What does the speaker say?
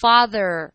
father